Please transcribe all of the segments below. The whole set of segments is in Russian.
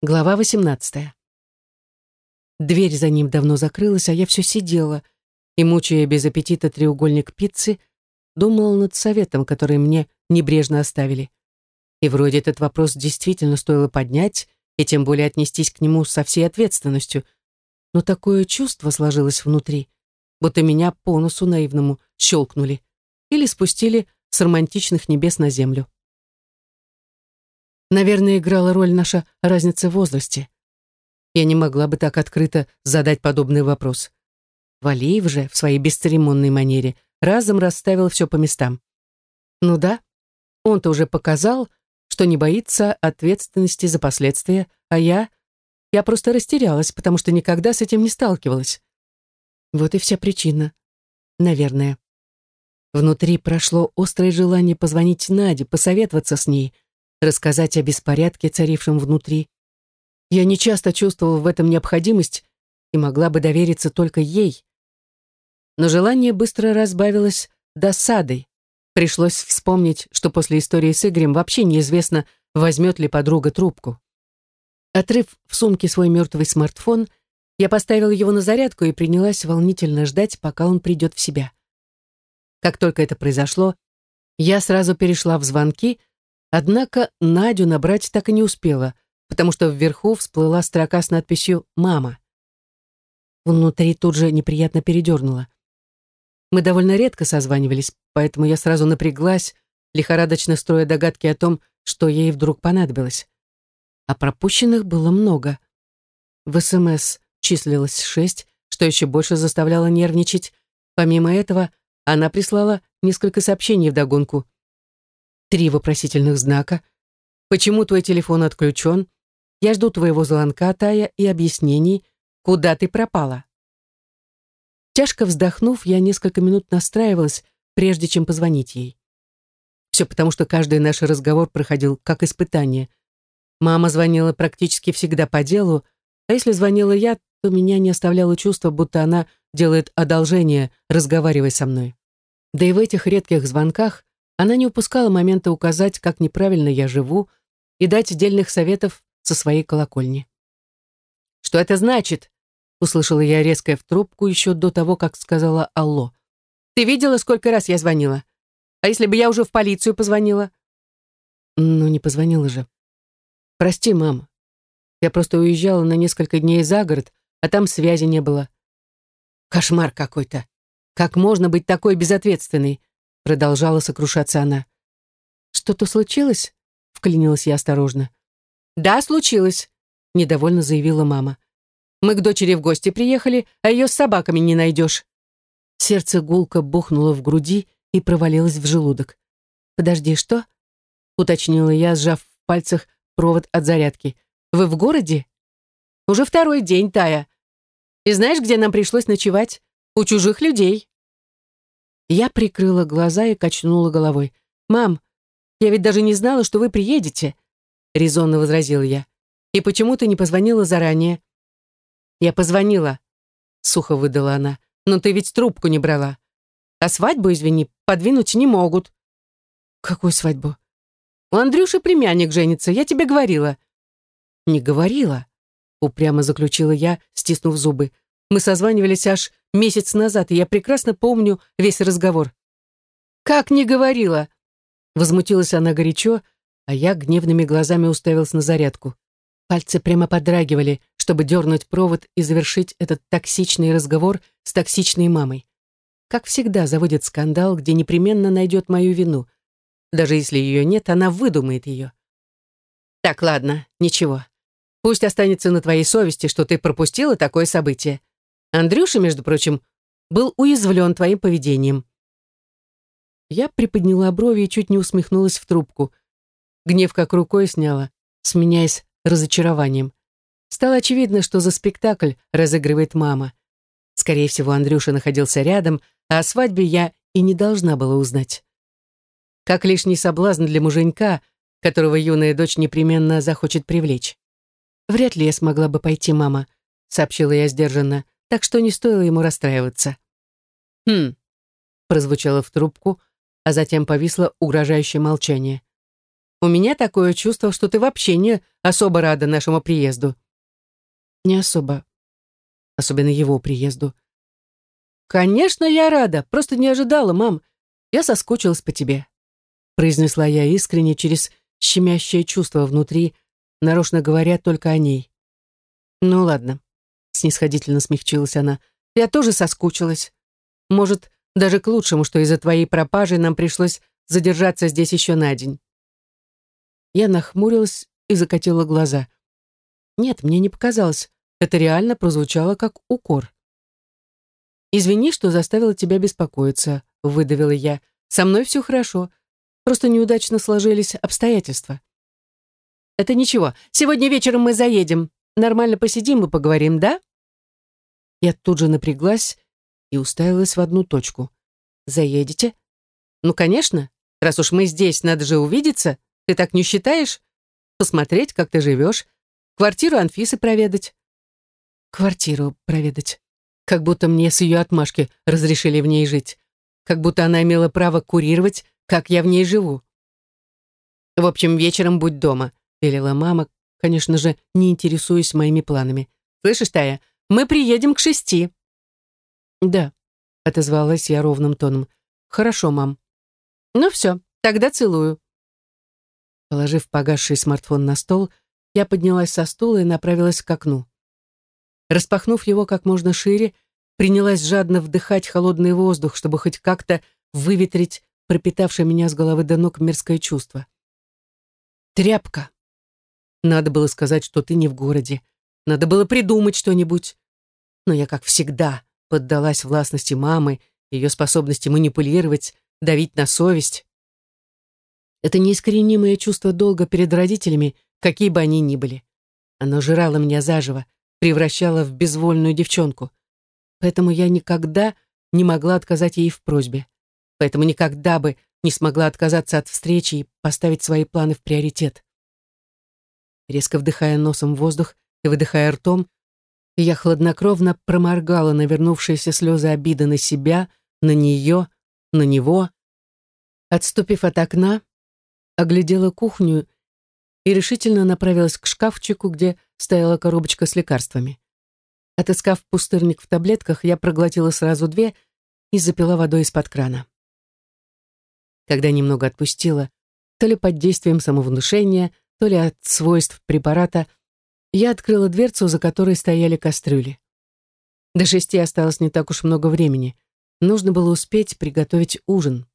Глава 18. Дверь за ним давно закрылась, а я все сидела и, мучая без аппетита треугольник пиццы, думала над советом, который мне небрежно оставили. И вроде этот вопрос действительно стоило поднять и тем более отнестись к нему со всей ответственностью. Но такое чувство сложилось внутри, будто меня по носу наивному щелкнули или спустили с романтичных небес на землю. Наверное, играла роль наша разница в возрасте. Я не могла бы так открыто задать подобный вопрос. Валиев же в своей бесцеремонной манере разом расставил все по местам. Ну да, он-то уже показал, что не боится ответственности за последствия, а я... Я просто растерялась, потому что никогда с этим не сталкивалась. Вот и вся причина. Наверное. Внутри прошло острое желание позвонить Наде, посоветоваться с ней — рассказать о беспорядке, царившем внутри. Я нечасто чувствовала в этом необходимость и могла бы довериться только ей. Но желание быстро разбавилось досадой. Пришлось вспомнить, что после истории с Игорем вообще неизвестно, возьмет ли подруга трубку. Отрыв в сумке свой мертвый смартфон, я поставила его на зарядку и принялась волнительно ждать, пока он придет в себя. Как только это произошло, я сразу перешла в звонки, Однако Надю набрать так и не успела, потому что вверху всплыла строка с надписью «Мама». Внутри тут же неприятно передернула. Мы довольно редко созванивались, поэтому я сразу напряглась, лихорадочно строя догадки о том, что ей вдруг понадобилось. А пропущенных было много. В СМС числилось шесть, что еще больше заставляло нервничать. Помимо этого, она прислала несколько сообщений вдогонку — Три вопросительных знака. Почему твой телефон отключен? Я жду твоего звонка, Тая, и объяснений, куда ты пропала. Тяжко вздохнув, я несколько минут настраивалась, прежде чем позвонить ей. Все потому, что каждый наш разговор проходил как испытание. Мама звонила практически всегда по делу, а если звонила я, то меня не оставляло чувство, будто она делает одолжение, разговаривая со мной. Да и в этих редких звонках она не упускала момента указать, как неправильно я живу, и дать отдельных советов со своей колокольни. «Что это значит?» — услышала я резко в трубку еще до того, как сказала «Алло». «Ты видела, сколько раз я звонила? А если бы я уже в полицию позвонила?» «Ну, не позвонила же. Прости, мам. Я просто уезжала на несколько дней за город, а там связи не было. Кошмар какой-то. Как можно быть такой безответственной? Продолжала сокрушаться она. «Что-то случилось?» — вклинилась я осторожно. «Да, случилось», — недовольно заявила мама. «Мы к дочери в гости приехали, а ее с собаками не найдешь». Сердце гулко бухнуло в груди и провалилось в желудок. «Подожди, что?» — уточнила я, сжав в пальцах провод от зарядки. «Вы в городе?» «Уже второй день, Тая. И знаешь, где нам пришлось ночевать? У чужих людей». Я прикрыла глаза и качнула головой. «Мам, я ведь даже не знала, что вы приедете», — резонно возразила я. «И почему ты не позвонила заранее?» «Я позвонила», — сухо выдала она. «Но ты ведь трубку не брала. А свадьбу, извини, подвинуть не могут». «Какую свадьбу?» «У Андрюши племянник женится, я тебе говорила». «Не говорила», — упрямо заключила я, стиснув зубы. Мы созванивались аж месяц назад, и я прекрасно помню весь разговор. «Как не говорила?» Возмутилась она горячо, а я гневными глазами уставилась на зарядку. Пальцы прямо подрагивали, чтобы дернуть провод и завершить этот токсичный разговор с токсичной мамой. Как всегда, заводит скандал, где непременно найдет мою вину. Даже если ее нет, она выдумает ее. Так, ладно, ничего. Пусть останется на твоей совести, что ты пропустила такое событие. Андрюша, между прочим, был уязвлен твоим поведением. Я приподняла брови и чуть не усмехнулась в трубку. Гнев как рукой сняла, сменяясь разочарованием. Стало очевидно, что за спектакль разыгрывает мама. Скорее всего, Андрюша находился рядом, а о свадьбе я и не должна была узнать. Как лишний соблазн для муженька, которого юная дочь непременно захочет привлечь. «Вряд ли я смогла бы пойти, мама», — сообщила я сдержанно так что не стоило ему расстраиваться. «Хм», — прозвучало в трубку, а затем повисло угрожающее молчание. У меня такое чувство, что ты вообще не особо рада нашему приезду». «Не особо. Особенно его приезду». «Конечно, я рада. Просто не ожидала, мам. Я соскучилась по тебе», произнесла я искренне через щемящее чувство внутри, нарочно говоря только о ней. «Ну ладно», — снисходительно смягчилась она, «я тоже соскучилась. Может, даже к лучшему, что из-за твоей пропажи нам пришлось задержаться здесь еще на день». Я нахмурилась и закатила глаза. Нет, мне не показалось. Это реально прозвучало как укор. «Извини, что заставила тебя беспокоиться», — выдавила я. «Со мной все хорошо. Просто неудачно сложились обстоятельства». «Это ничего. Сегодня вечером мы заедем. Нормально посидим и поговорим, да?» Я тут же напряглась и уставилась в одну точку. «Заедете?» «Ну, конечно. Раз уж мы здесь, надо же увидеться. Ты так не считаешь? Посмотреть, как ты живешь. Квартиру Анфисы проведать». «Квартиру проведать. Как будто мне с ее отмашки разрешили в ней жить. Как будто она имела право курировать, как я в ней живу». «В общем, вечером будь дома», — велела мама, конечно же, не интересуясь моими планами. «Слышишь, Тая, мы приедем к шести». «Да», — отозвалась я ровным тоном. «Хорошо, мам». «Ну все, тогда целую». Положив погасший смартфон на стол, я поднялась со стула и направилась к окну. Распахнув его как можно шире, принялась жадно вдыхать холодный воздух, чтобы хоть как-то выветрить пропитавшее меня с головы до ног мерзкое чувство. «Тряпка!» Надо было сказать, что ты не в городе. Надо было придумать что-нибудь. Но я, как всегда, поддалась властности мамы, ее способности манипулировать, давить на совесть. Это неискоренимое чувство долга перед родителями, какие бы они ни были. Оно жрало меня заживо, превращало в безвольную девчонку. Поэтому я никогда не могла отказать ей в просьбе. Поэтому никогда бы не смогла отказаться от встречи и поставить свои планы в приоритет резко вдыхая носом воздух и выдыхая ртом, я хладнокровно проморгала навернувшиеся слезы обиды на себя, на нее, на него. Отступив от окна, оглядела кухню и решительно направилась к шкафчику, где стояла коробочка с лекарствами. Отыскав пустырник в таблетках, я проглотила сразу две и запила водой из-под крана. Когда немного отпустила, то ли под действием самовнушения, то ли от свойств препарата, я открыла дверцу, за которой стояли кастрюли. До шести осталось не так уж много времени. Нужно было успеть приготовить ужин.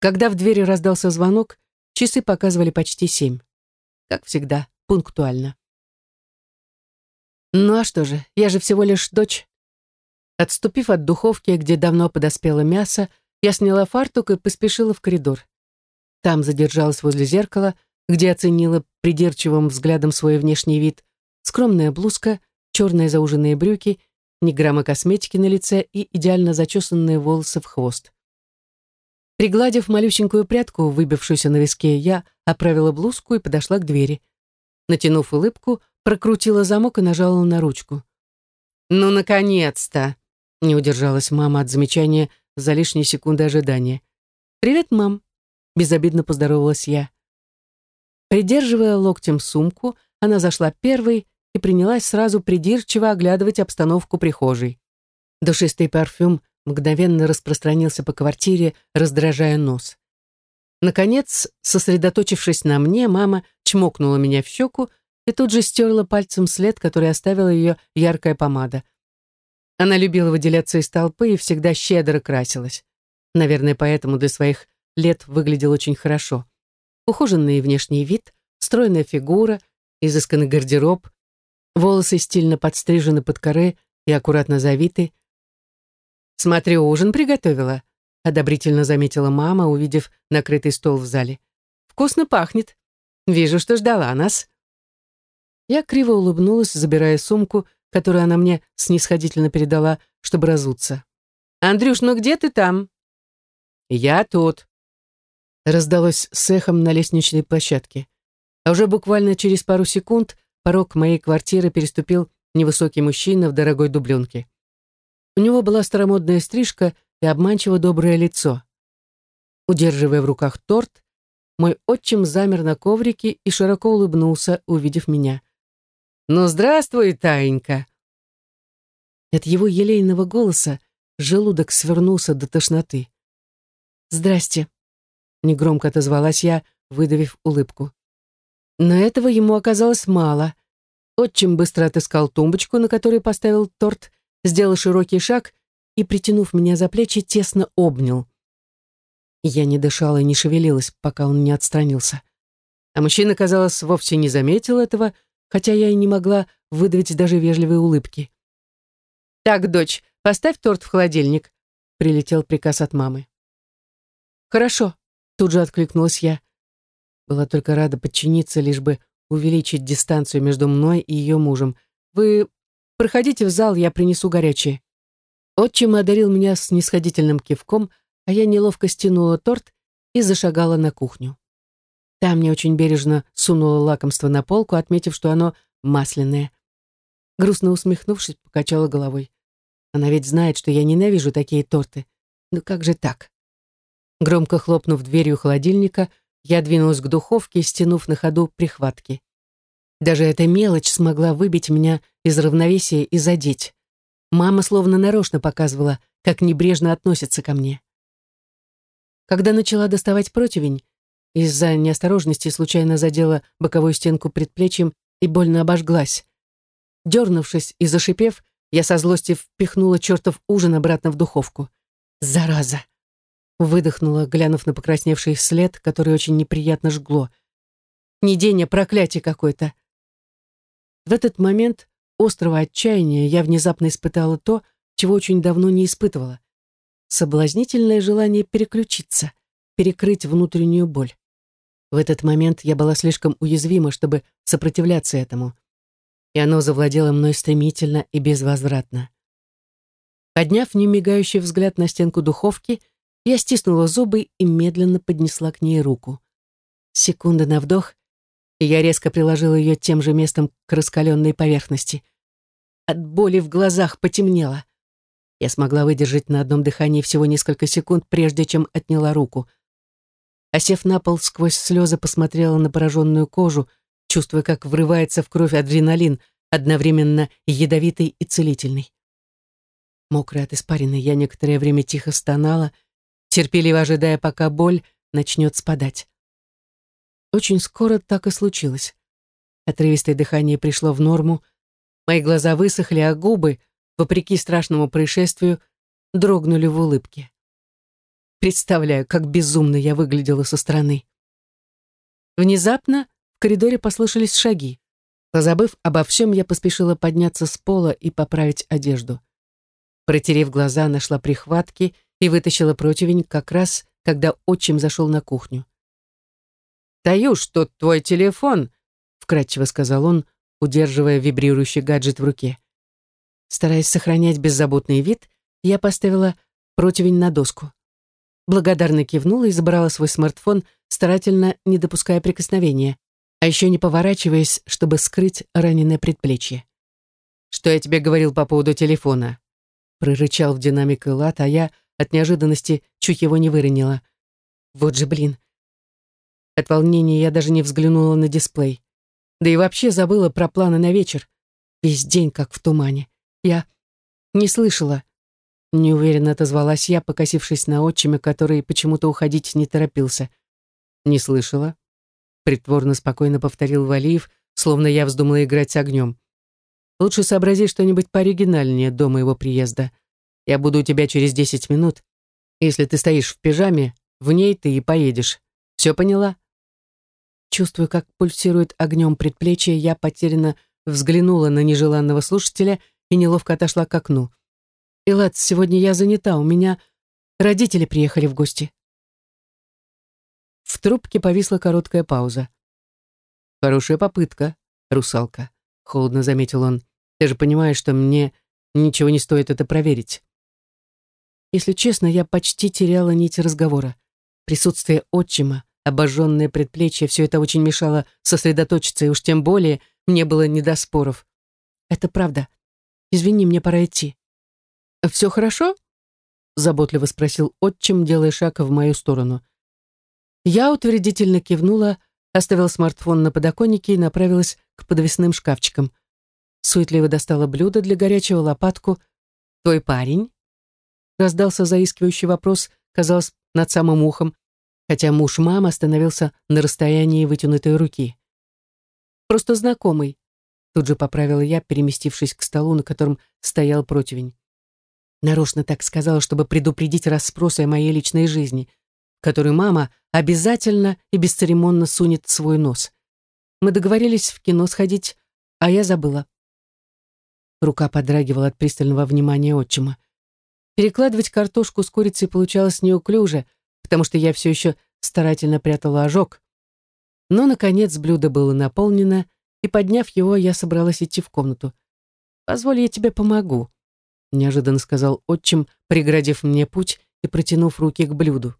Когда в двери раздался звонок, часы показывали почти семь. Как всегда, пунктуально. Ну а что же, я же всего лишь дочь. Отступив от духовки, где давно подоспело мясо, я сняла фартук и поспешила в коридор. Там задержалась возле зеркала, где оценила придирчивым взглядом свой внешний вид, скромная блузка, черные зауженные брюки, ни грамма косметики на лице и идеально зачесанные волосы в хвост. Пригладив малюсенькую прядку, выбившуюся на виске, я оправила блузку и подошла к двери. Натянув улыбку, прокрутила замок и нажала на ручку. «Ну, наконец-то!» — не удержалась мама от замечания за лишние секунды ожидания. «Привет, мам!» безобидно поздоровалась я. Придерживая локтем сумку, она зашла первой и принялась сразу придирчиво оглядывать обстановку прихожей. Душистый парфюм мгновенно распространился по квартире, раздражая нос. Наконец, сосредоточившись на мне, мама чмокнула меня в щеку и тут же стерла пальцем след, который оставила ее яркая помада. Она любила выделяться из толпы и всегда щедро красилась. Наверное, поэтому для своих лет выглядел очень хорошо. Ухоженный внешний вид, стройная фигура, изысканный гардероб, волосы стильно подстрижены под коры и аккуратно завиты. «Смотрю, ужин приготовила», — одобрительно заметила мама, увидев накрытый стол в зале. «Вкусно пахнет. Вижу, что ждала нас». Я криво улыбнулась, забирая сумку, которую она мне снисходительно передала, чтобы разуться. «Андрюш, ну где ты там?» «Я тут», раздалось с эхом на лестничной площадке. А уже буквально через пару секунд порог моей квартиры переступил невысокий мужчина в дорогой дубленке. У него была старомодная стрижка и обманчиво доброе лицо. Удерживая в руках торт, мой отчим замер на коврике и широко улыбнулся, увидев меня. «Ну, здравствуй, Таенька!» От его елейного голоса желудок свернулся до тошноты. «Здрасте», — негромко отозвалась я, выдавив улыбку. Но этого ему оказалось мало. Отчим быстро отыскал тумбочку, на которой поставил торт, сделал широкий шаг и, притянув меня за плечи, тесно обнял. Я не дышала и не шевелилась, пока он не отстранился. А мужчина, казалось, вовсе не заметил этого, хотя я и не могла выдавить даже вежливые улыбки. «Так, дочь, поставь торт в холодильник», — прилетел приказ от мамы. «Хорошо», — тут же откликнулась я. Была только рада подчиниться, лишь бы увеличить дистанцию между мной и ее мужем. «Вы проходите в зал, я принесу горячее». Отчим одарил меня с нисходительным кивком, а я неловко стянула торт и зашагала на кухню. Там мне очень бережно сунула лакомство на полку, отметив, что оно масляное. Грустно усмехнувшись, покачала головой. Она ведь знает, что я ненавижу такие торты. Ну как же так? Громко хлопнув дверью холодильника, я двинулась к духовке, стянув на ходу прихватки. Даже эта мелочь смогла выбить меня из равновесия и задеть. Мама словно нарочно показывала, как небрежно относится ко мне. Когда начала доставать противень, из-за неосторожности случайно задела боковую стенку предплечьем и больно обожглась. Дернувшись и зашипев, я со злости впихнула чертов ужин обратно в духовку. Зараза! Выдохнула, глянув на покрасневший след, который очень неприятно жгло. Не день, а проклятие какое-то. В этот момент острого отчаяния я внезапно испытала то, чего очень давно не испытывала. Соблазнительное желание переключиться, перекрыть внутреннюю боль. В этот момент я была слишком уязвима, чтобы сопротивляться этому. И оно завладело мной стремительно и безвозвратно. Подняв немигающий взгляд на стенку духовки, я стиснула зубы и медленно поднесла к ней руку. Секунда на вдох, и я резко приложила ее тем же местом к раскаленной поверхности. От боли в глазах потемнело. Я смогла выдержать на одном дыхании всего несколько секунд, прежде чем отняла руку. Осев на пол, сквозь слезы посмотрела на пораженную кожу, чувствуя, как врывается в кровь адреналин, одновременно ядовитый и целительный. Мокрая от испарины, я некоторое время тихо стонала, терпеливо ожидая, пока боль начнет спадать. Очень скоро так и случилось. Отрывистое дыхание пришло в норму, мои глаза высохли, а губы, вопреки страшному происшествию, дрогнули в улыбке. Представляю, как безумно я выглядела со стороны. Внезапно в коридоре послышались шаги. Позабыв обо всем, я поспешила подняться с пола и поправить одежду. Протерев глаза, нашла прихватки и вытащила противень как раз, когда отчим зашел на кухню. «Таюш, тут твой телефон», — вкратчиво сказал он, удерживая вибрирующий гаджет в руке. Стараясь сохранять беззаботный вид, я поставила противень на доску. Благодарно кивнула и забрала свой смартфон, старательно не допуская прикосновения, а еще не поворачиваясь, чтобы скрыть раненое предплечье. «Что я тебе говорил по поводу телефона?» Прорычал в динамик Элат, а я от неожиданности чуть его не выронила. Вот же блин. От волнения я даже не взглянула на дисплей. Да и вообще забыла про планы на вечер. Весь день как в тумане. Я не слышала. Неуверенно отозвалась я, покосившись на отчима, который почему-то уходить не торопился. Не слышала. Притворно спокойно повторил Валиев, словно я вздумала играть с огнем. Лучше сообрази что-нибудь пооригинальнее до моего приезда. Я буду у тебя через десять минут. Если ты стоишь в пижаме, в ней ты и поедешь. Все поняла?» Чувствуя, как пульсирует огнем предплечье, я потерянно взглянула на нежеланного слушателя и неловко отошла к окну. «Элат, сегодня я занята, у меня родители приехали в гости». В трубке повисла короткая пауза. «Хорошая попытка, русалка», — холодно заметил он. «Ты же понимаешь, что мне ничего не стоит это проверить». Если честно, я почти теряла нить разговора. Присутствие отчима, обожженное предплечье, все это очень мешало сосредоточиться, и уж тем более мне было не до споров. Это правда. Извини, мне пора идти. «Все хорошо?» — заботливо спросил отчим, делая шаг в мою сторону. Я утвердительно кивнула, оставила смартфон на подоконнике и направилась к подвесным шкафчикам. Суетливо достала блюдо для горячего лопатку. «Твой парень?» Раздался заискивающий вопрос, казалось, над самым ухом, хотя муж мамы остановился на расстоянии вытянутой руки. «Просто знакомый», — тут же поправила я, переместившись к столу, на котором стоял противень. Нарочно так сказала, чтобы предупредить расспросы о моей личной жизни, в которую мама обязательно и бесцеремонно сунет свой нос. Мы договорились в кино сходить, а я забыла. Рука подрагивала от пристального внимания отчима. Перекладывать картошку с курицей получалось неуклюже, потому что я все еще старательно прятала ожог. Но, наконец, блюдо было наполнено, и, подняв его, я собралась идти в комнату. «Позволь, я тебе помогу», — неожиданно сказал отчим, преградив мне путь и протянув руки к блюду.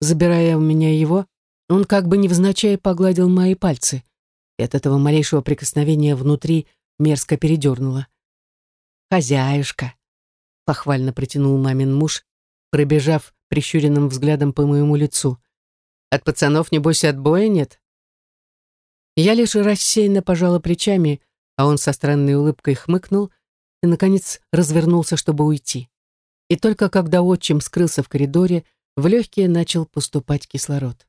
Забирая у меня его, он как бы невзначай погладил мои пальцы, и от этого малейшего прикосновения внутри мерзко передернуло. «Хозяюшка», — похвально протянул мамин муж, пробежав прищуренным взглядом по моему лицу. «От пацанов, небось, отбоя нет?» Я лишь рассеянно пожала плечами, а он со странной улыбкой хмыкнул и, наконец, развернулся, чтобы уйти. И только когда отчим скрылся в коридоре, в легкие начал поступать кислород.